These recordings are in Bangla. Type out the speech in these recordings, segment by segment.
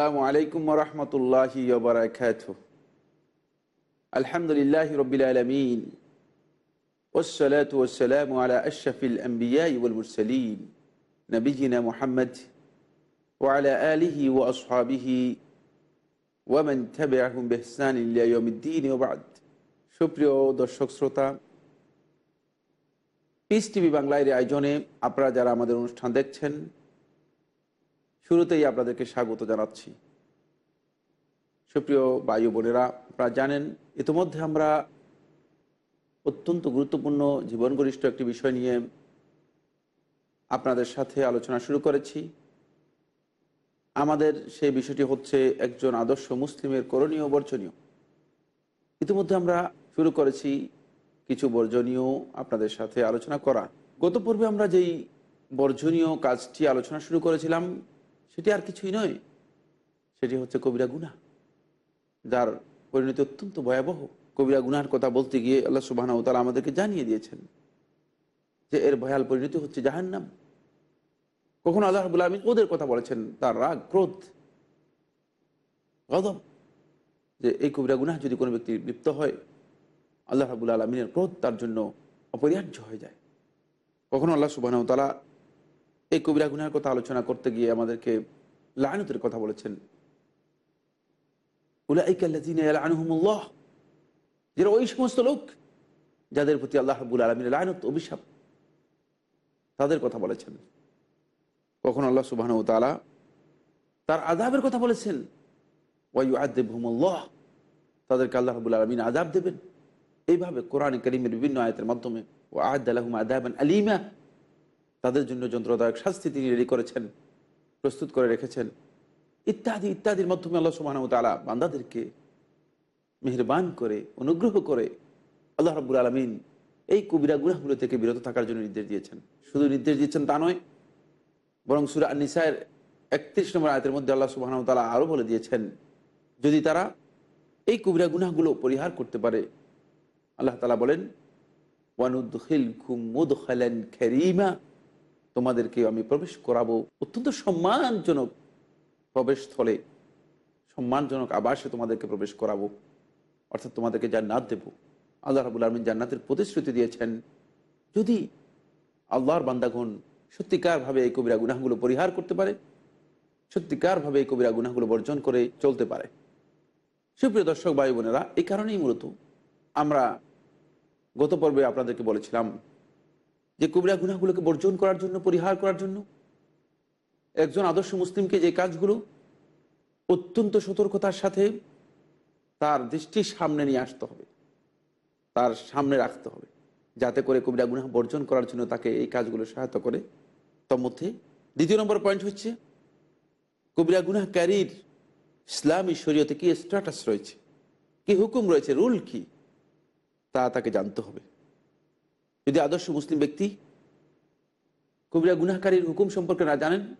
আসসালামু আলাইকুম রহমতুল্লাহি বারাকাত আলহামদুলিল্লাহ রবিল আলমিন ওসলাত ওসালাম আলা আশফিল আম্বিয়াইবুলমুরসলিম নবীজিনা মোহাম্মদ ওয়ালা আলিহি ও আসহাবিহি ওয়ামেন থাবে আহম বেহসান ইউমদ্দিন ওবাদ সুপ্রিয় দর্শক শ্রোতা পিস টিভি বাংলার আয়োজনে আপনারা যারা আমাদের অনুষ্ঠান দেখছেন শুরুতেই আপনাদেরকে স্বাগত জানাচ্ছি। সুপ্রিয় বায়ু বোনেরা, আপনারা জানেন, ইতিমধ্যে আমরা অত্যন্ত গুরুত্বপূর্ণ জীবন গরিষ্ঠ একটি বিষয় নিয়ে আপনাদের সাথে আলোচনা শুরু করেছি। আমাদের সেই বিষয়টি হচ্ছে একজন আদর্শ মুসলিমের করণীয় বর্জনীয়। ইতিমধ্যে আমরা শুরু করেছি কিছু বর্জনীয় আপনাদের সাথে আলোচনা করা। গত পর্বে আমরা যেই বর্জনীয় কাজটি আলোচনা শুরু করেছিলাম সেটি আর কিছুই নয়। সেটি হচ্ছে কবিরা গুনা যার পরিণতি অত্যন্ত ভয়াবহ। কবিরা গুনার কথা বলতে গিয়ে আল্লাহ সুবাহ তালা আমাদেরকে জানিয়ে দিয়েছেন যে এর ভয়াল পরিণতি হচ্ছে জাহান্নাম। কখনো আল্লাহ রাবুল আলমিন ওদের কথা বলেছেন, তার রাগ, ক্রোধ, গদব। যে এই কবিরা গুনাহ যদি কোনো ব্যক্তি লিপ্ত হয়, আল্লাহ রাবুল আলমিনের ক্রোধ তার জন্য অপরিহার্য হয়ে যায়। কখনো আল্লাহ সুবাহ তালা এই কবিরা গুনার কথা আলোচনা করতে গিয়ে আমাদেরকে লায়নতের কথা বলেছেন। যারা ওই সমস্ত লোক যাদের প্রতি আল্লাহ হাবুল আলমিন লায়নত, অভিশাপ, তাদের কথা বলেছেন। কখন আল্লাহ সুবাহ তালা তার আজাবের কথা বলেছেন। ওয়াইউ আদেবহুমুল্লাহ তাদেরকে আল্লাহ হাবুল আলমিন আজাব দেবেন। এইভাবে কোরআন করিমের বিভিন্ন আয়তের মাধ্যমে। ও আদ আলহম আলিমা। তাদের জন্য যন্ত্রদায়ক শাস্তি তিনি রেডি করেছেন, প্রস্তুত করে রেখেছেন। ইত্যাদি, ইত্যাদির মাধ্যমে আল্লাহ সুবাহ তালা বান্দাদেরকে মেহরবান করে, অনুগ্রহ করে আল্লাহ রব্বুল আলমিন এই কবিরা গুনাহগুলো থেকে বিরত থাকার জন্য নির্দেশ দিয়েছেন। শুধু নির্দেশ দিয়েছেন তা নয়, বরং সুরা নিসায়ের একত্রিশ নম্বর আয়তের মধ্যে আল্লাহ সুবাহ তালা আরও বলে দিয়েছেন, যদি তারা এই কবিরা গুনাহগুলো পরিহার করতে পারে, আল্লাহ তালা বলেন ওয়ানুদ্দিল খুমুদ খালেন খেরিমা তোমাদেরকে আমি প্রবেশ করাবো। অত্যন্ত সম্মানজনক প্রবেশস্থলে, সম্মানজনক আবাসে তোমাদেরকে প্রবেশ করাবো। অর্থাৎ তোমাদেরকে জান্নাত দেব। আল্লাহ রাবুল আলমিন জান্নাতের প্রতিশ্রুতি দিয়েছেন, যদি আল্লাহর বান্দাগণ সত্যিকারভাবে এই কবিরা গুনাহগুলো পরিহার করতে পারে, সত্যিকারভাবে এই কবিরা গুনাহগুলো বর্জন করে চলতে পারে। সুপ্রিয় দর্শক, ভাই বোনেরা, এই কারণেই মূলত আমরা গত পর্বে আপনাদেরকে বলেছিলাম যে কবিরা গুনাগুলোকে বর্জন করার জন্য, পরিহার করার জন্য। একজন আদর্শ মুসলিমকে যে কাজগুলো অত্যন্ত সতর্কতার সাথে তার দৃষ্টির সামনে নিয়ে আসতে হবে, তার সামনে রাখতে হবে, যাতে করে কবিরা গুনাহ বর্জন করার জন্য তাকে এই কাজগুলো সহায়তা করে। তার মধ্যে দ্বিতীয় নম্বর পয়েন্ট হচ্ছে, কবিরা গুনাহকারীর ইসলামী শরীয়তে কি স্ট্যাটাস রয়েছে? কি হুকুম রয়েছে? রুল কি? তা তাকে জানতে হবে। যদি আদর্শ মুসলিম ব্যক্তি কবিরা গুনাহকারীর হুকুম সম্পর্কে না জানেন,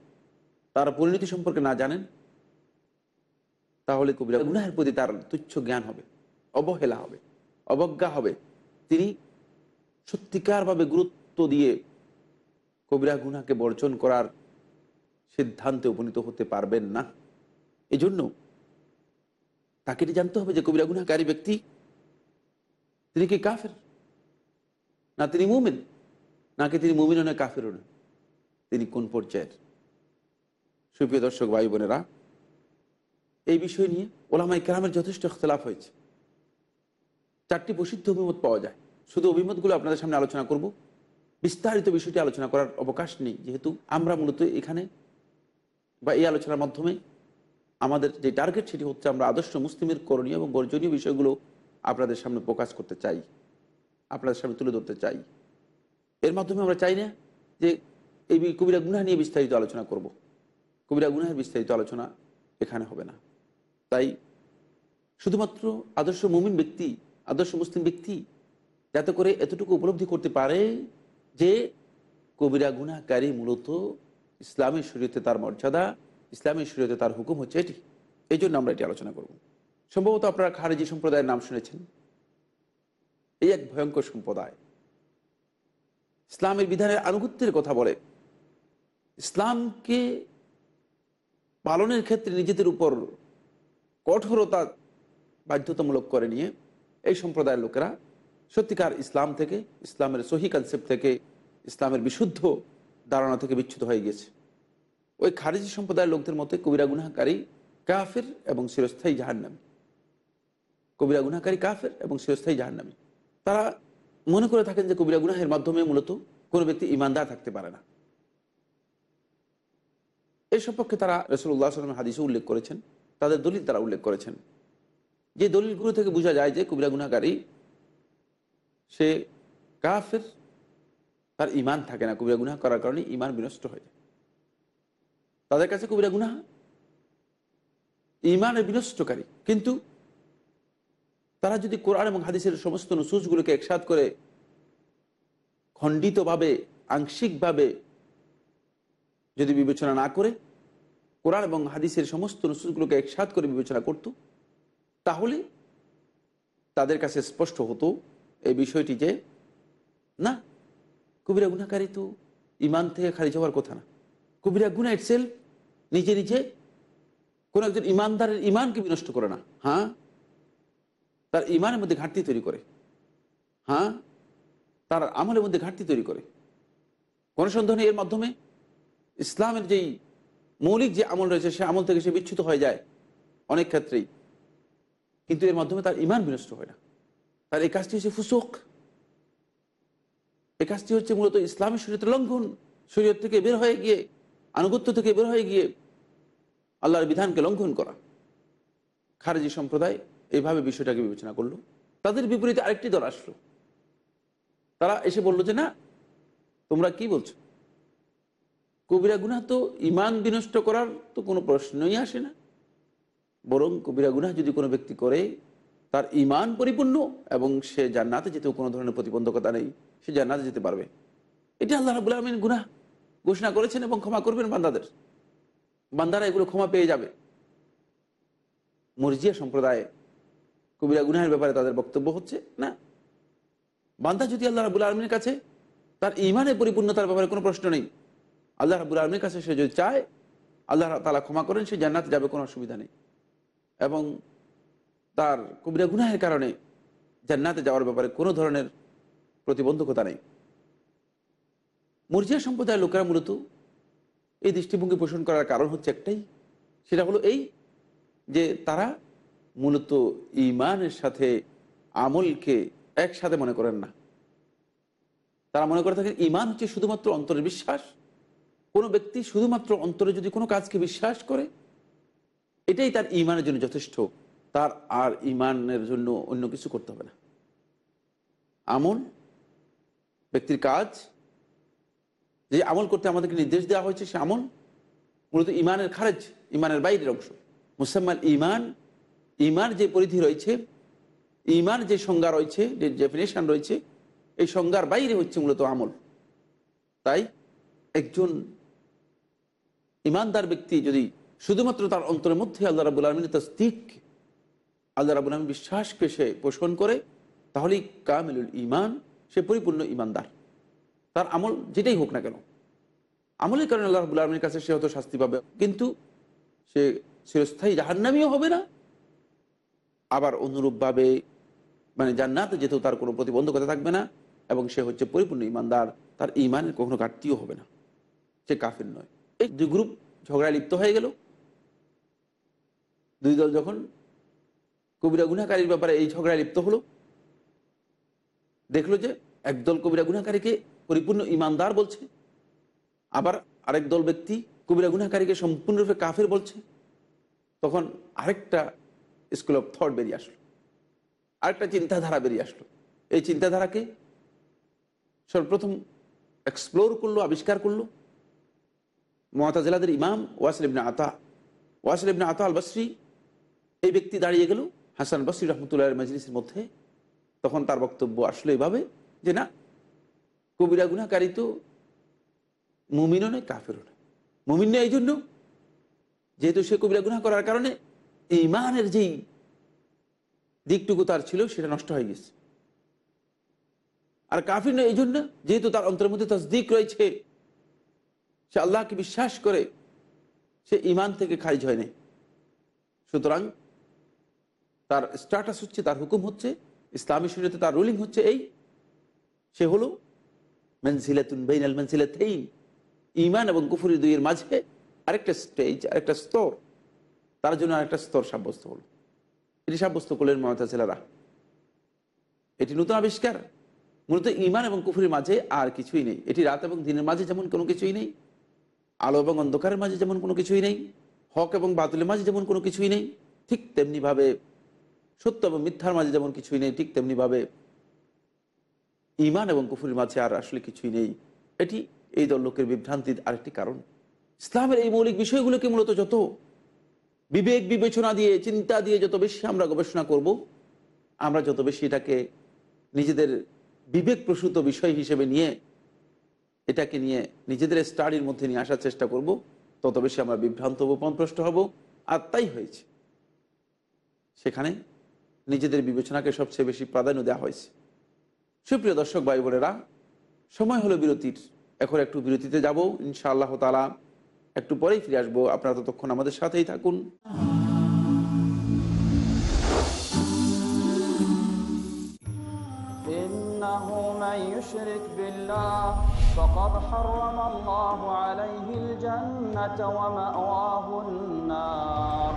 তার পরিণতি সম্পর্কে না জানেন, তাহলে কবিরা গুনাহের প্রতি তার তুচ্ছ জ্ঞান হবে, অবহেলা হবে, অবজ্ঞা হবে। তিনি সত্যিকারভাবে গুরুত্ব দিয়ে কবিরা গুনাকে বর্জন করার সিদ্ধান্তে উপনীত হতে পারবেন না। এজন্য তাকে জানতে হবে যে কবিরা গুনাহকারী ব্যক্তি তিনি কি কাফের? না তিনি মুমিন, নাকি তিনি মুমিনও নয় কাফেরও নয় তিনি কোন পর্যায়ের? সুপ্রিয় দর্শক, ভাই বোনেরা, এই বিষয় নিয়ে ওলামাই কেরামের যথেষ্ট ইখতলাফ হয়েছে। চারটি প্রসিদ্ধ অভিমত পাওয়া যায়। শুধু অভিমতগুলো আপনাদের সামনে আলোচনা করব। বিস্তারিত বিষয়টি আলোচনা করার অবকাশ নেই, যেহেতু আমরা মূলত এখানে বা এই আলোচনার মাধ্যমে আমাদের যে টার্গেট সেটি হচ্ছে আমরা আদর্শ মুসলিমের করণীয় এবং বর্জনীয় বিষয়গুলো আপনাদের সামনে প্রকাশ করতে চাই। আপনাদের সামনে তুলে ধরতে চাই। এর মাধ্যমে আমরা চাই না যে এই কবিরা গুনাহ নিয়ে বিস্তারিত আলোচনা করব। কবিরা গুনাহের বিস্তারিত আলোচনা এখানে হবে না। তাই শুধুমাত্র আদর্শ মুমিন ব্যক্তি, আদর্শ মুসলিম ব্যক্তি যাতে করে এতটুকু উপলব্ধি করতে পারে যে কবিরা গুনাহকারী মূলত ইসলামের শরীয়তে তার মর্যাদা ইসলামের শরীয়তে তার হুকুম হচ্ছে এটি। এই জন্য আমরা এটি আলোচনা করব। সম্ভবত আপনারা খারেজি সম্প্রদায়ের নাম শুনেছেন। এই এক ভয়ঙ্কর সম্প্রদায়। ইসলামের বিধানের আনুগত্যের কথা বলে। ইসলামকে পালনের ক্ষেত্রে নিজেদের উপর কঠোরতা বাধ্যতামূলক করে নিয়ে এই সম্প্রদায়ের লোকেরা সত্যিকার ইসলাম থেকে, ইসলামের সহি কনসেপ্ট থেকে, ইসলামের বিশুদ্ধ ধারণা থেকে বিচ্ছুত হয়ে গেছে ওই খারিজি সম্প্রদায়ের লোকদের মধ্যে কবিরা গুনাহকারী কাফের এবং চিরস্থায়ী জাহান্নামী। কবিরা গুনাহকারী কাফের এবং চিরস্থায়ী জাহান্নামী। তারা মনে করে থাকেন যে কবিরা গুনাহের মাধ্যমে মূলত কোনো ব্যক্তি ইমানদার থাকতে পারে না। এই সম্পর্কে তারা রসুল্লাহ সাল্লাম হাদিসে উল্লেখ করেছেন, তাদের দলিল তারা উল্লেখ করেছেন। যে দলিলগুলো থেকে বোঝা যায় যে কবিরা গুনাহকারী সে কাফের, তার ইমান থাকে না। কবিরা গুনাহ করার কারণে ইমান বিনষ্ট হয়ে যায়। তাদের কাছে কবিরা গুনাহ ইমানের বিনষ্টকারী। কিন্তু তারা যদি কোরআন এবং হাদিসের সমস্ত নুসুসগুলোকে একসাথ করে খণ্ডিতভাবে, আংশিকভাবে যদি বিবেচনা না করে, কোরআন এবং হাদিসের সমস্ত নুসুসগুলোকে একসাথ করে বিবেচনা করত, তাহলে তাদের কাছে স্পষ্ট হতো এই বিষয়টি যে, না, কবিরা গুণাকারী তো ইমান থেকে খারিজ হওয়ার কথা না। কবিরা গুণা ইটসেলফ নিজে নিজে কোনো একজন ইমানদারের ইমানকে বিনষ্ট করে না। হ্যাঁ? তার ইমানের মধ্যে ঘাটতি তৈরি করে। হ্যাঁ? তার আমলের মধ্যে ঘাটতি তৈরি করে। কোন সন্দেহ নেই এর মাধ্যমে? ইসলামের যেই মৌলিক যে আমল রয়েছে, সে আমল থেকে সে বিচ্যুত হয়ে যায় অনেক ক্ষেত্রেই। কিন্তু এর মাধ্যমে তার ইমান বিনষ্ট হয় না। তার এই কাজটি হচ্ছে ফুসুক। এই কাজটি হচ্ছে মূলত ইসলামের শরীয়তের লঙ্ঘন। শরীয়ত থেকে বের হয়ে গিয়ে, আনুগত্য থেকে বের হয়ে গিয়ে আল্লাহর বিধানকে লঙ্ঘন করা। খারেজি সম্প্রদায় এইভাবে বিষয়টাকে বিবেচনা করল। তাদের বিপরীতে আরেকটি দল আসলো। তারা এসে বলল যে, না, তোমরা কি বলছো? কবিরা গুনাহ তো ইমান বিনষ্ট করার তো কোনো প্রশ্নই আসে না। বরং কবিরা গুনাহ যদি কোনো ব্যক্তি করে, তার ইমান পরিপূর্ণ এবং সে জান্নাতে যেতেও কোনো ধরনের প্রতিবন্ধকতা নেই, সে জান্নাতে যেতে পারবে। এটি আল্লাহ রাবুল আলমিন গুনাহ ঘোষণা করেছেন এবং ক্ষমা করবেন বান্দাদের। বান্দারা এগুলো ক্ষমা পেয়ে যাবে। মর্জিয়া সম্প্রদায়ে কবিরা গুনাহের ব্যাপারে তাদের বক্তব্য হচ্ছে, না? বান্দা যদি আল্লাহ রাবুল আলমীর কাছে তার ইমানের পরিপূর্ণতার ব্যাপারে কোনো প্রশ্ন নেই, আল্লাহ রাবুল আলমীর কাছে সে যদি চায়, আল্লাহ তালা ক্ষমা করেন, সে জান্নাতে যাবে, কোনো অসুবিধা নেই। এবং তার কবিরা গুনাহের কারণে জান্নাতে যাওয়ার ব্যাপারে কোনো ধরনের প্রতিবন্ধকতা নেই। মর্জিয়া সম্প্রদায়ের লোকেরা মূলত এই দৃষ্টিভঙ্গি পোষণ করার কারণ হচ্ছে একটাই, সেটা হলো এই যে তারা মূলত ইমানের সাথে আমলকে একসাথে মনে করেন না। তারা মনে করে থাকেন ইমান হচ্ছে শুধুমাত্র অন্তরের বিশ্বাস। কোনো ব্যক্তি শুধুমাত্র অন্তরে যদি কোনো কাজকে বিশ্বাস করে, এটাই তার ইমানের জন্য যথেষ্ট। তার আর ইমানের জন্য অন্য কিছু করতে হবে না। আমল, ব্যক্তির কাজ, যে আমল করতে আমাদেরকে নির্দেশ দেওয়া হয়েছে সে আমল, মূলত ইমানের খারেজ ইমানের বাইরের অংশ। মুসাম্মাল ইমান ইমান যে পরিধি রয়েছে ইমান যে সংজ্ঞা রয়েছে, যে ডেফিনেশন রয়েছে, এই সংজ্ঞার বাইরে হচ্ছে মূলত আমল। তাই একজন ইমানদার ব্যক্তি যদি শুধুমাত্র তার অন্তরের মধ্যে আল্লাহ রাবুল আলমিনের তস্তিক আল্লাহ রাবুল আলম বিশ্বাসকে সে পোষণ করে, তাহলেই কামিলুল ইমান সে পরিপূর্ণ ইমানদার। তার আমল যেটাই হোক না কেন। আমলের কারণে আল্লাহ রাবুল আলমীর কাছে সে হয়তো শাস্তি পাবে, কিন্তু সে চিরস্থায়ী জাহান্নামিও হবে না আবার অনুরূপভাবে মানে জান্নাতে যেতেও তার কোনো প্রতিবন্ধকতা থাকবে না, এবং সে হচ্ছে পরিপূর্ণ ইমানদার, তার ইমানের কখনো ঘাটতিও হবে না। সে কাফের নয়। এই দুই গ্রুপ ঝগড়ায় লিপ্ত হয়ে গেল। দুই দল যখন কবিরা গুনাকারীর ব্যাপারে এই ঝগড়ায় লিপ্ত হলো, দেখল যে একদল কবিরা গুনাকারীকে পরিপূর্ণ ইমানদার বলছে, আবার আরেক দল ব্যক্তি কবিরা গুনাকারীকে সম্পূর্ণরূপে কাফের বলছে। তখন আরেকটা স্কুল অফ থট বেরিয়ে আসলো। আরেকটা চিন্তাধারা বেরিয়ে আসলো। এই চিন্তাধারাকে সর্বপ্রথম এক্সপ্লোর করল, আবিষ্কার করল মহাতাজেলাদের ইমাম ওয়াসিল ইবনে আতা। ওয়াসিল ইবনে আতা আল বসরি এই ব্যক্তি দাঁড়িয়ে গেল, হাসান বসরি রহমতুল্লাহ মজলিসের মধ্যে। তখন তার বক্তব্য আসলো এভাবে যে, না, কবিরা গুনাকারী তো মুমিনও নয়, কাফেরও নয়। মুমিন নয় এই জন্য যেহেতু সে কবিরা গুনা করার কারণে ইমানের যেই দিকটুকু তার ছিল, সেটা নষ্ট হয়ে গেছে। আর কাফির নয় এই জন্য যেহেতু তার অন্তরের মধ্যে তসদিক রয়েছে, সে আল্লাহকে বিশ্বাস করে সে ইমান থেকে খারিজ হয় নাই। সুতরাং তার স্ট্যাটাস হচ্ছে, তার হুকুম হচ্ছে, ইসলামী শরীয়তে তার রুলিং হচ্ছে এই, সে হলো মেনসিলাতুন বেইন আল মেনসিলাতেইন ইমান এবং কুফুরি দুইয়ের মাঝে আরেকটা স্টেজ আরেকটা স্তর তার জন্য আরেকটা স্তর সাব্যস্ত হলো। এটি সাব্যস্ত করলেন মমতাজেলারা এটি নতুন আবিষ্কার। মূলত ইমান এবং কুফুরির মাঝে আর কিছুই নেই। এটি রাত এবং দিনের মাঝে যেমন কোনো কিছুই নেই, আলো এবং অন্ধকারের মাঝে যেমন কোনো কিছুই নেই, হক এবং বাতুলের মাঝে যেমন কোনো কিছুই নেই, ঠিক তেমনিভাবে সত্য এবং মিথ্যার মাঝে যেমন কিছুই নেই, ঠিক তেমনিভাবে ইমান এবং কুফুরির মাঝে আর আসলে কিছুই নেই। এটি এই দল লোকের বিভ্রান্তির আরেকটি কারণ। ইসলামের এই মৌলিক বিষয়গুলোকে মূলত যত? বিবেক বিবেচনা দিয়ে, চিন্তা দিয়ে যত বেশি আমরা গবেষণা করব, আমরা যত বেশি এটাকে নিজেদের বিবেক প্রসূত বিষয় হিসেবে নিয়ে, এটাকে নিয়ে নিজেদের স্টাডির মধ্যে নিয়ে আসার চেষ্টা করব, তত বেশি আমরা বিভ্রান্ত হব হব। আর তাই হয়েছে। সেখানে নিজেদের বিবেচনাকে সবচেয়ে বেশি প্রাধান্য দেওয়া হয়েছে। সুপ্রিয় দর্শক ভাই বোনেরা সময় হলো বিরতির। এখন একটু বিরতিতে যাব। ইনশাআল্লাহ তালা একটু পরেই ফিরে আসবো আপনারা ততক্ষণ আমাদের সাথেই থাকুন إنه من يشرك بالله فقد حرم الله عليه الجنة ومأواه النار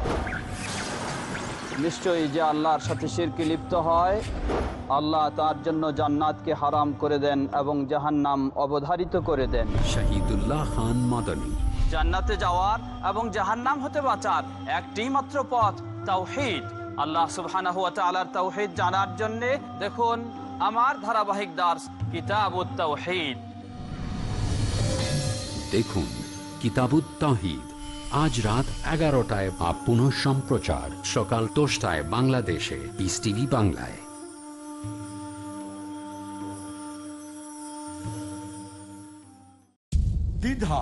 নিশ্চয়ই যে আল্লাহর সাথে শিরকে লিপ্ত হয় আল্লাহ তার জন্য জান্নাতকে হারাম করে দেন এবং জাহান্নাম অবধারিত করে দেন শহীদুল্লাহ খান মাদানী জান্নাতে যাওয়ার এবং জাহান্নাম হতে বাঁচার একটি মাত্র পথ তাওহীদ। আল্লাহ সুবহানাহু ওয়া তাআলার তাওহীদ জানার জন্য দেখুন আমার ধারাবাহিক দাস কিতাবুত তাওহীদ। দেখুন কিতাবুত তাহিদ আজ রাত এগারোটায় বা পুনঃ সম্প্রচার সকাল দশটায় বাংলাদেশে। পিস টিভি বাংলায়। দ্বিধা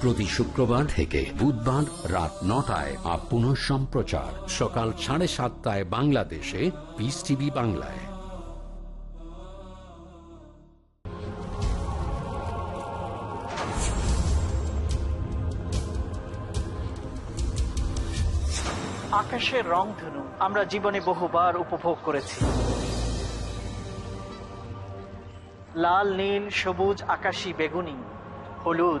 প্রতি শুক্রবার থেকে বুধবার রাত নটায় আর পুনঃ সম্প্রচার সকাল সাড়ে সাতটায় বাংলাদেশে পিস টিভি বাংলায়। আকাশের রংধনু আমরা জীবনে বহুবার উপভোগ করেছি। লাল, নীল, সবুজ, আকাশী, বেগুনি, হলুদ।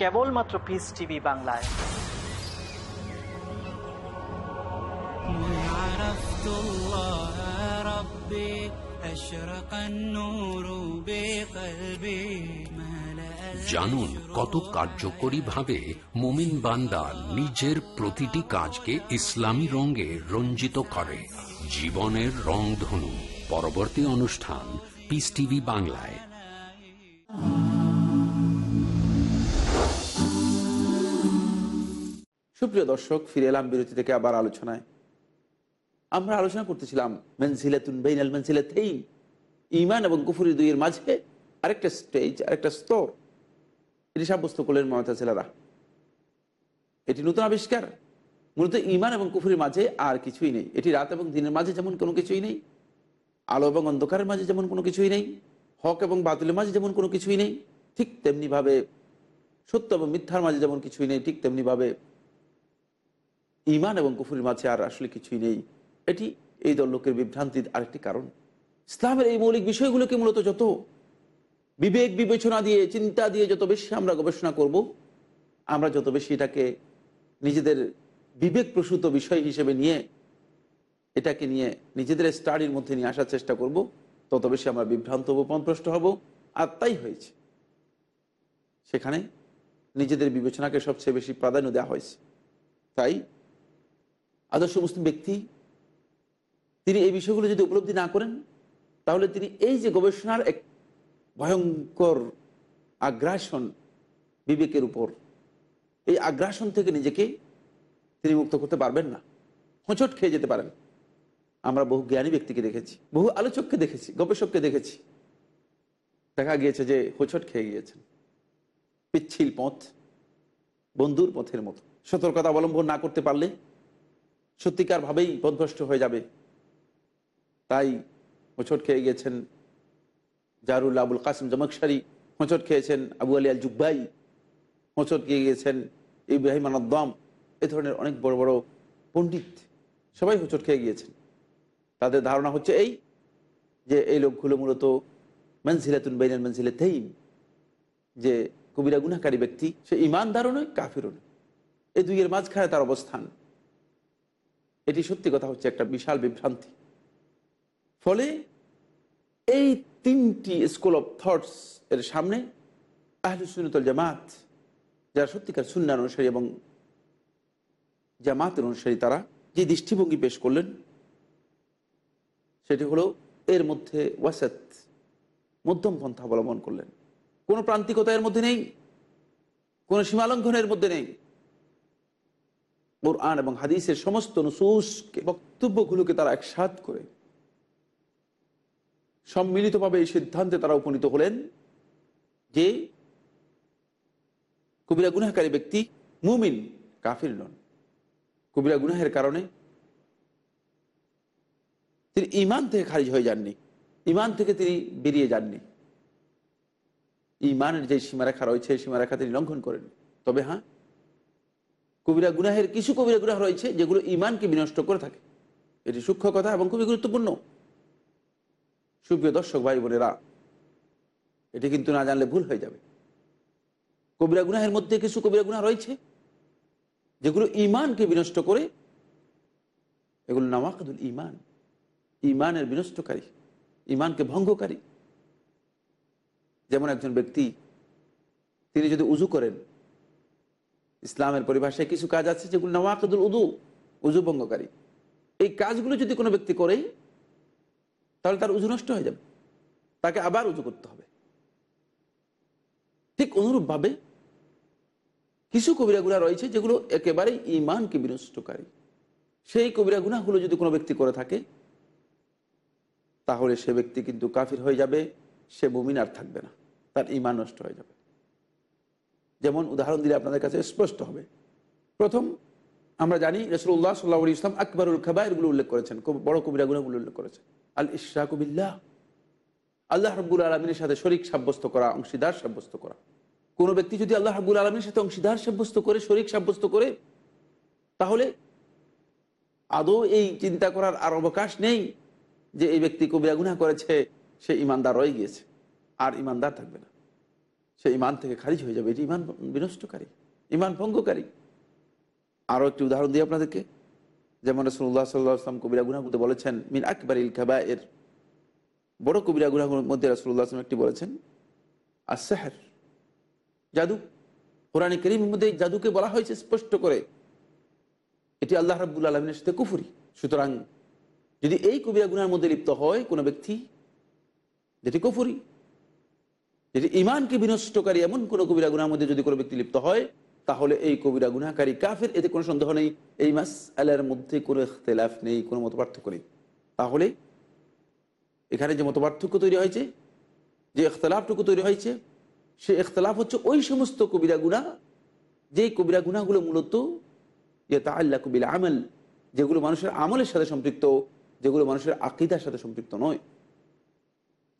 কেবলমাত্র পিস টিভি বাংলায়। জানুন কত কার্যকরী ভাবে মোমিন বান্দা নিজের প্রতিটি কাজকে ইসলামী রঙে রঞ্জিত করে। জীবনের রং ধনু পরবর্তী অনুষ্ঠান পিস টিভি বাংলায়। সুপ্রিয় দর্শক, ফিরে এলাম বিরতি থেকে আবার আলোচনায়। আমরা আলোচনা করতেছিলাম মেনসিলাতুন বেইনাল মেনসিলাতেইন। ইমান এবং কুফুরি দুইয়ের মাঝে আরেকটা স্টেজ আরেকটা স্তর। এটি সাব্যস্ত করলেন মমতাজেলারা এটি নতুন আবিষ্কার। মূলত ইমান এবং কুফুরির মাঝে আর কিছুই নেই। এটি রাত এবং দিনের মাঝে যেমন কোনো কিছুই নেই, আলো এবং অন্ধকারের মাঝে যেমন কোনো কিছুই নেই, হক এবং বাতিলের মাঝে যেমন কোনো কিছুই নেই, ঠিক তেমনিভাবে সত্য এবং মিথ্যার মাঝে যেমন কিছুই নেই, ঠিক তেমনিভাবে ইমান এবং কুফুরির মাঝে আর আসলে কিছুই নেই। এটি এই দল লোকের বিভ্রান্তির আরেকটি কারণ। ইসলামের এই মৌলিক বিষয়গুলোকে মূলত যত বিবেক বিবেচনা দিয়ে, চিন্তা দিয়ে যত বেশি আমরা গবেষণা করব, আমরা যত বেশি এটাকে নিজেদের বিবেক প্রসূত বিষয় হিসেবে নিয়ে, এটাকে নিয়ে নিজেদের স্টাডির মধ্যে নিয়ে আসার চেষ্টা করব, তত বেশি আমরা বিভ্রান্ত হব হব। আর তাই হয়েছে। সেখানে নিজেদের বিবেচনাকে সবচেয়ে বেশি প্রাধান্য দেওয়া হয়েছে। তাই আদর্শ মুসলিম ব্যক্তি, তিনি এই বিষয়গুলো যদি উপলব্ধি না করেন, তাহলে তিনি এই যে গবেষণার এক ভয়ঙ্কর আগ্রাসন বিবেকের উপর, এই আগ্রাসন থেকে নিজেকে তিনি মুক্ত করতে পারবেন না। হোঁচট খেয়ে যেতে পারেন। আমরা বহু জ্ঞানী ব্যক্তিকে দেখেছি, বহু আলোচককে দেখেছি, গবেষককে দেখেছি। দেখা গিয়েছে যে হোঁচট খেয়ে গিয়েছেন। পিচ্ছিল পথ, বন্ধুর পথের মতো। সতর্কতা অবলম্বন না করতে পারলে সত্যিকারভাবেই পথভ্রষ্ট হয়ে যাবে। তাই হোঁচট খেয়ে গিয়েছেন জারুল্লা আবুল কাসিম জমকসারি, হোঁচট খেয়েছেন আবু আলী আল জুব্বাই হোঁচট খেয়ে গিয়েছেন ইব্রাহিম আনাদ্দম এ ধরনের অনেক বড় বড় পণ্ডিত সবাই হোঁচট খেয়ে গিয়েছেন। তাদের ধারণা হচ্ছে এই যে এই লোকগুলো মূলত মনসিলাতুন বাইনাল মনসিলে তেইম যে কবিরা গুনাকারী ব্যক্তি, সে ইমানদারও নয় কাফিরও নয়। এই দুইয়ের মাঝখানে তার অবস্থান। এটি সত্যি কথা হচ্ছে একটা বিশাল বিভ্রান্তি। ফলে এই তিনটি স্কুল অফ থটস এর সামনে আহলু সুনতল জামাত, যারা সত্যিকার সুন্নার অনুসারী এবং জামাতের অনুসারী, তারা যে দৃষ্টিভঙ্গি পেশ করলেন, সেটি হলো এর মধ্যে ওয়াসাত, মধ্যম পন্থা অবলম্বন করলেন। কোনো প্রান্তিকতা এর মধ্যে নেই, কোনো সীমালঙ্ঘনের মধ্যে নেই। কোরআন এবং হাদিসের সমস্ত নুসুসকে, বক্তব্যগুলোকে তারা একসাথ করে সম্মিলিতভাবে এই সিদ্ধান্তে তারা উপনীত হলেন যে কবিরা গুনাহকারী ব্যক্তি মুমিন, কাফির নন। কবিরা গুনাহের কারণে তিনি ইমান থেকে খারিজ হয়ে যাননি ইমান থেকে তিনি বেরিয়ে যাননি। ইমানের যে সীমারেখা রয়েছে সীমারেখা তিনি লঙ্ঘন করেন তবে হ্যাঁ কবিরা গুনাহের কিছু কবিরা গুনাহ রয়েছে যেগুলো ইমানকে বিনষ্ট করে থাকে। এটি সূক্ষ্ম কথা এবং খুবই গুরুত্বপূর্ণ। সুপ্রিয় দর্শক, ভাই বোনেরা, এটি কিন্তু না জানলে ভুল হয়ে যাবে। কবিরা গুনাহের মধ্যে কিছু কবিরা গুনাহ রয়েছে যেগুলো ইমানকে বিনষ্ট করে। এগুলো নামাকাদুল ইমান ইমানের বিনষ্টকারী ইমানকে ভঙ্গকারী। যেমন একজন ব্যক্তি, তিনি যদি উজু করেন ইসলামের পরিভাষায় কিছু কাজ আছে যেগুলো নওয়াকদুল উদু, উজু ভঙ্গকারী। এই কাজগুলো যদি কোনো ব্যক্তি করে, তাহলে তার উজু নষ্ট হয়ে যাবে। তাকে আবার উজু করতে হবে। ঠিক অনুরূপভাবে কিছু কবিরা গুণা রয়েছে যেগুলো একেবারেই ইমানকে বিনষ্টকারী। সেই কবিরা গুণাগুলো যদি কোনো ব্যক্তি করে থাকে, তাহলে সে ব্যক্তি কিন্তু কাফির হয়ে যাবে, সে মুমিন আর থাকবে না। তার ইমান নষ্ট হয়ে যাবে। যেমন উদাহরণ দিলে আপনাদের কাছে স্পষ্ট হবে। প্রথম, আমরা জানি রসুল্লাহ সাল্লাহ ইসলাম আকবরুল খাবাইরগুলো উল্লেখ করেছেন বড় কবিরা গুণাগুলো উল্লেখ করেছেন। আল ইশরাকুবিল্লাহ আল্লাহ রব্বুল আলমিনের সাথে শরিক সাব্যস্ত করা, অংশীদার সাব্যস্ত করা। কোনো ব্যক্তি যদি আল্লাহ রাবুল আলমীর সাথে অংশীদার সাব্যস্ত করে, শরিক সাব্যস্ত করে, তাহলে আদৌ এই চিন্তা করার আর অবকাশ নেই যে এই ব্যক্তি কবিরা গুণা করেছে, সে ইমানদার রয়ে গিয়েছে। আর ইমানদার থাকবে না। সে ইমান থেকে খারিজ হয়ে যাবে। এটি ইমান বিনষ্টকারী ইমান ভঙ্গকারী। আরও একটি উদাহরণ দিই আপনাদেরকে। যেমন রসুল্লাহ সাল্লাহ আসলাম কবিরা গুনাহ মধ্যে বলেছেন, মিন আকবর ইল খাবা এর বড় কবিরা গুনাগুলোর মধ্যে রসুল্লাহ আসলাম একটি বলেছেন আর সেহের জাদু। কোরআন করিমের মধ্যে জাদুকে বলা হয়েছে স্পষ্ট করে। এটি আল্লাহ রাবুল আলমিনের সাথে কুফুরি। সুতরাং যদি এই কবিরা গুনার মধ্যে লিপ্ত হয় কোনো ব্যক্তি, যেটি কুফুরি যেটি ইমানকে বিনষ্টকারী এমন কোনো কবিরা গুনার মধ্যে যদি কোনো ব্যক্তি লিপ্ত হয়, তাহলে এই কবিরা গুনাকারী কাফের, এতে কোনো সন্দেহ নেই। এই মাস আলার মধ্যে কোনো ইখতলাফ নেই, কোনো মত পার্থক্য নেই। তাহলে এখানে যে মত পার্থক্য তৈরি হয়েছে, যে ইখতলাফটুকু তৈরি হয়েছে, সে ইখতলাফ হচ্ছে ওই সমস্ত কবিরা গুণা, যেই কবিরা গুণাগুলো মূলত ইয়ে আল্লাহ কবিল আমল, যেগুলো মানুষের আমলের সাথে সম্পৃক্ত, যেগুলো মানুষের আকিদার সাথে সম্পৃক্ত নয়,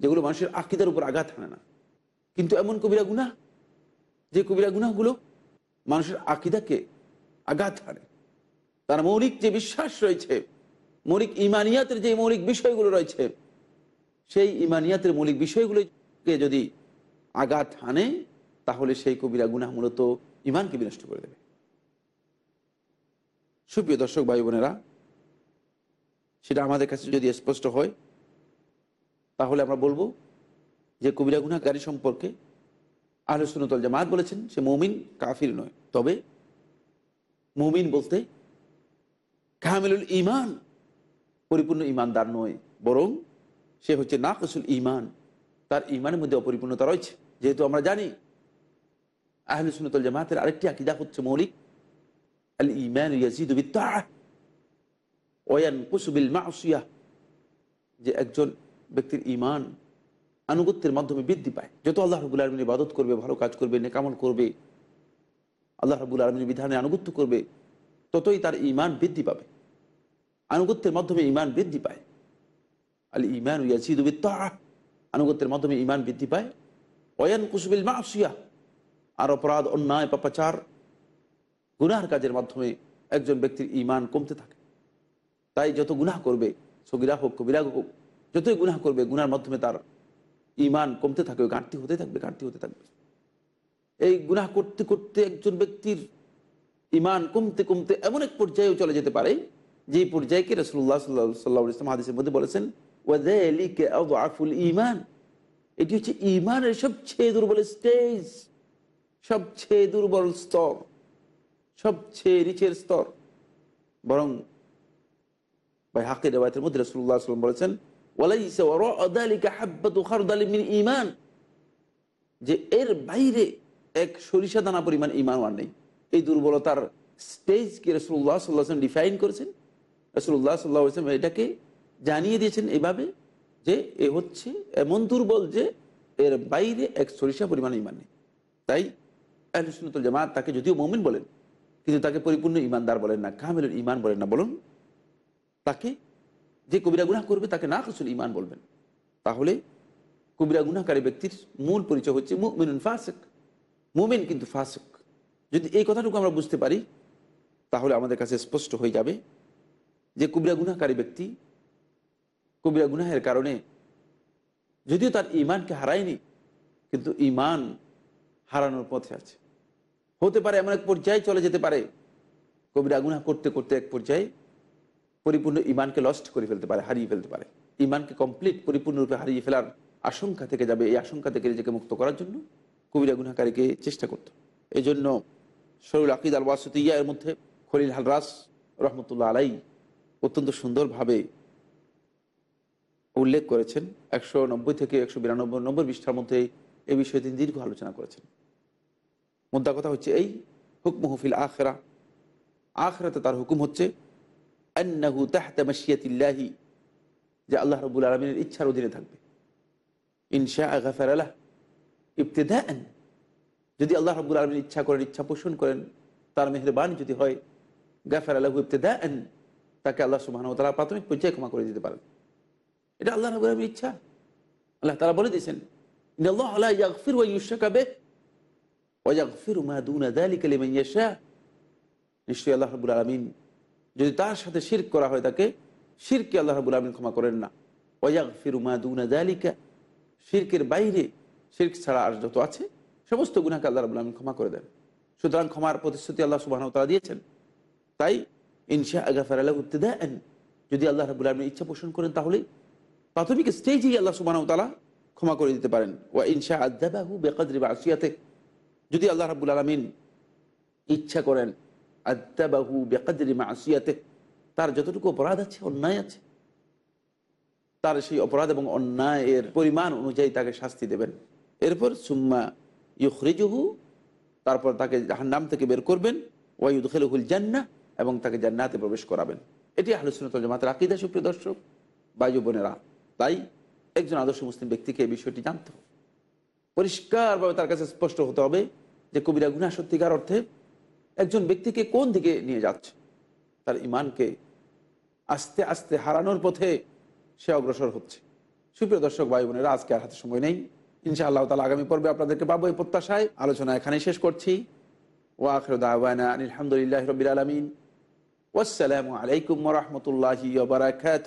যেগুলো মানুষের আকিদার উপর আঘাত হানে না। কিন্তু এমন কবিরা গুণা যে কবিরা গুণাগুলো মানুষের আকিদাকে আঘাত হানে। তার মৌলিক যে বিশ্বাস রয়েছে, মৌলিক ইমানিয়াতের যে মৌলিক বিষয়গুলো রয়েছে, সেই ইমানিয়াতের মৌলিক বিষয়গুলোকে যদি আঘাত হানে, তাহলে সেই কবিরা গুনাহ মূলত ইমানকে বিনষ্ট করে দেবে। সুপ্রিয় দর্শক, ভাই বোনেরা, সেটা আমাদের কাছে যদি স্পষ্ট হয়, তাহলে আমরা বলব যে কবিরা গুনাহকারী সম্পর্কে আলোচনতল জামাত বলেছেন, সে মৌমিন কাফির নয়। তবে মৌমিন বলতে কামিলুল ইমান পরিপূর্ণ ইমানদার নয়, বরং সে হচ্ছে নাকসুল ইমান তার ইমানের মধ্যে অপরিপূর্ণতা রয়েছে। যেহেতু আমরা জানি আহলে সুনতল জামাতের আরেকটি আকিদা হচ্ছে মৌলিক আল ইমান ওয়ান কুসুবিল মাসিয়া যে একজন ব্যক্তির ইমান আনুগত্যের মাধ্যমে বৃদ্ধি পায়। যত আল্লাহ রবুল আলমিন ইবাদত করবে, ভালো কাজ করবে, নেকামল করবে, আল্লাহ রবুল আলমিনের বিধানে আনুগত্য করবে, ততই তার ইমান বৃদ্ধি পাবে। আনুগত্যের মাধ্যমে ইমান বৃদ্ধি পায়। আল ইমান আনুগত্যের মাধ্যমে ইমান বৃদ্ধি পায়। One কুসবিল Masia. আর অপরাধ, অন্যায়, পাপাচার, গুনার কাজের মাধ্যমে একজন ব্যক্তির ইমান কমতে থাকে। তাই যত গুনাহ করবে, সগিরা হোক, কবিরা হোক, যতই গুনাহ করবে, গুনার মাধ্যমে তার ইমান কমতে থাকবে, ঘাটতি হতে থাকবে, ঘাটতি হতে থাকবে। এই গুনাহ করতে করতে একজন ব্যক্তির ইমান কমতে কমতে এমন এক পর্যায়েও চলে যেতে পারে যে পর্যায়কে রসুল্লাহ সাল্লাহ সাল্লাহ ইসলাম হাদিসের মধ্যে বলেছেন ইমান এটি হচ্ছে ইমানের সবচেয়ে দুর্বল স্টেজ সবচেয়ে দুর্বল স্তর, সবচেয়ে নিচের স্তর। বরং, ভাই হাকের রেবায়তের মধ্যে রসুল্লাহ সাল্লাম বলেছেন মিন ইমান যে এর বাইরে এক সরিষা দানা পরিমাণ ইমান আর নেই। এই দুর্বলতার স্টেজকে রসুল্লাহ সাল্লাহ ডিফাইন করেছেন? রসুল্লাহ সাল্লাহ এটাকে জানিয়ে দিয়েছেন এভাবে যে এ হচ্ছে এমন দুর্বল যে এর বাইরে এক সরিষা পরিমাণ ইমান নেই। তাই আহলুসুন্নতুল জামাত তাকে যদিও মমিন বলেন, কিন্তু তাকে পরিপূর্ণ ইমানদার বলেন না, কামেলের ইমান বলেন না, বলুন তাকে যে কবিরা গুনাহ করবে তাকে না কসুল ইমান বলবেন। তাহলে কবিরা গুনাহকারী ব্যক্তির মূল পরিচয় হচ্ছে মুমিনুন ফাসেক। মুমিন কিন্তু ফাসেক। যদি এই কথাটুকু আমরা বুঝতে পারি, তাহলে আমাদের কাছে স্পষ্ট হয়ে যাবে যে কবিরা গুনাহকারী ব্যক্তি কবিরা গুনাহের কারণে যদিও তার ইমানকে হারায়নি, কিন্তু ইমান হারানোর পথে আছে। হতে পারে এমন এক পর্যায়ে চলে যেতে পারে। কবিরা গুনাহ করতে করতে এক পর্যায়ে পরিপূর্ণ ইমানকে লস্ট করে ফেলতে পারে, হারিয়ে ফেলতে পারে। ইমানকে কমপ্লিট পরিপূর্ণরূপে হারিয়ে ফেলার আশঙ্কা থেকে যাবে। এই আশঙ্কা থেকে নিজেকে মুক্ত করার জন্য কবিরা গুনাকারীকে চেষ্টা করত। এই জন্য শরীর আকিদ আল ওয়াসতিয়া এর মধ্যে খলিল হালরাস রহমতুল্লাহ আলাই অত্যন্ত সুন্দরভাবে উল্লেখ করেছেন। একশো নব্বই থেকে একশো বিরানব্বই নম্বর পৃষ্ঠার মধ্যে এই বিষয়ে তিনি দীর্ঘ আলোচনা করেছেন। মুদ্রা কথা হচ্ছে এই হুকম হুফিল আখরা। আখরাতে তার হুকুম হচ্ছে আন্নাহু তাহতা মাসিয়াতিল্লাহি যে আল্লাহ রবুল আলমিনের ইচ্ছার অধীনে থাকবে ইনশা আগাফার আলাহ ইবতেদান যদি আল্লাহ রবুল আলমিন ইচ্ছা করেন ইচ্ছা পোষণ করেন তার মেহরবানি যদি হয় গাফার আল্লাহ ইবতেদান তাকে আল্লাহ সুবাহ তারা প্রাথমিক পর্যায়ে ক্ষমা করে দিতে পারেন এটা আল্লাহ রবুল আলমীর ইচ্ছা আল্লাহ তারা বলে দিয়েছেন আল্লাহ আল্লাহ ইয়াগফির ওয়া ইউশাকাবে ওয়া ইয়াগফিরু মা দুনা যালিকা লিমান ইয়াশা নিশ্চয়ই আল্লাহ রবুল আলমিন যদি তার সাথে শির্ক করা হয় তাকে, শিরকে আল্লাহ রবুল আলমিন ক্ষমা করেন না। ওয়াক ফিরুমা দুনা দালিকা শির্কের বাইরে শির্ক ছাড়া আর যত আছে, সমস্ত গুণাকে আল্লাহ রবুল আলমিন ক্ষমা করে দেন। সুতরাং ক্ষমার প্রতিশ্রুতি আল্লাহ সুবাহ তারা দিয়েছেন। তাই, ইনশা আগাফার আল্লাহ দেন যদি আল্লাহ রবুল আলমিন ইচ্ছা পোষণ করেন তাহলে প্রাথমিক স্টেজেই আল্লাহ সুবাহ তালা ক্ষমা করে দিতে পারেন। ওয়া ইনশা আদাবাহু বেকাদ্রি বা আসিয়াতে যদি আল্লাহ রাবুল আলমিন ইচ্ছা করেন আদাবাহু বেকাদ্রি মা আসিয়াতে তার যতটুকু অপরাধ আছে, অন্যায় আছে, তার সেই অপরাধ এবং অন্যায়ের পরিমাণ অনুযায়ী তাকে শাস্তি দেবেন। এরপর সুম্মা ইউখরিজহু, তারপর তাকে জাহান্নাম থেকে বের করবেন ওয়াইদ খেলহুল জান্না এবং তাকে জান্নাতে প্রবেশ করাবেন। এটি আলোচনা জামাতের আকিদা, সুপ্রিয় দর্শক বায়ু বোনেরা। তাই একজন আদর্শ মুসলিম ব্যক্তিকে এই বিষয়টি জানতে হবে। পরিষ্কারভাবে তার কাছে স্পষ্ট হতে হবে যে কবিরা গুণা সত্যিকার অর্থে একজন ব্যক্তিকে কোন দিকে নিয়ে যাচ্ছে? তার ইমানকে আস্তে আস্তে হারানোর পথে সে অগ্রসর হচ্ছে। সুপ্রিয় দর্শক, ভাই বোনেরা, আজকে আর হাতে সময় নেই। ইনশা আল্লাহ তালা আগামী পর্বে আপনাদেরকে পাবো এই প্রত্যাশায়। আলোচনা এখানে শেষ করছি। ওয়াখর দাওয়ানা আলহামদুলিল্লাহ রবিল আলমিন। ওয়াসালামু আলাইকুম রহমতুল্লাহি বারাকাত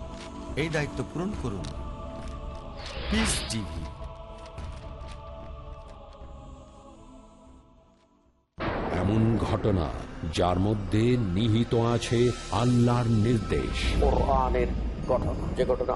এই দায়িত্ব পূরণ করুন। পিস টিভি এমন ঘটনা যার মধ্যে নিহিত আছে আল্লাহর নির্দেশ। কোরআনের ঘটনা যে ঘটনা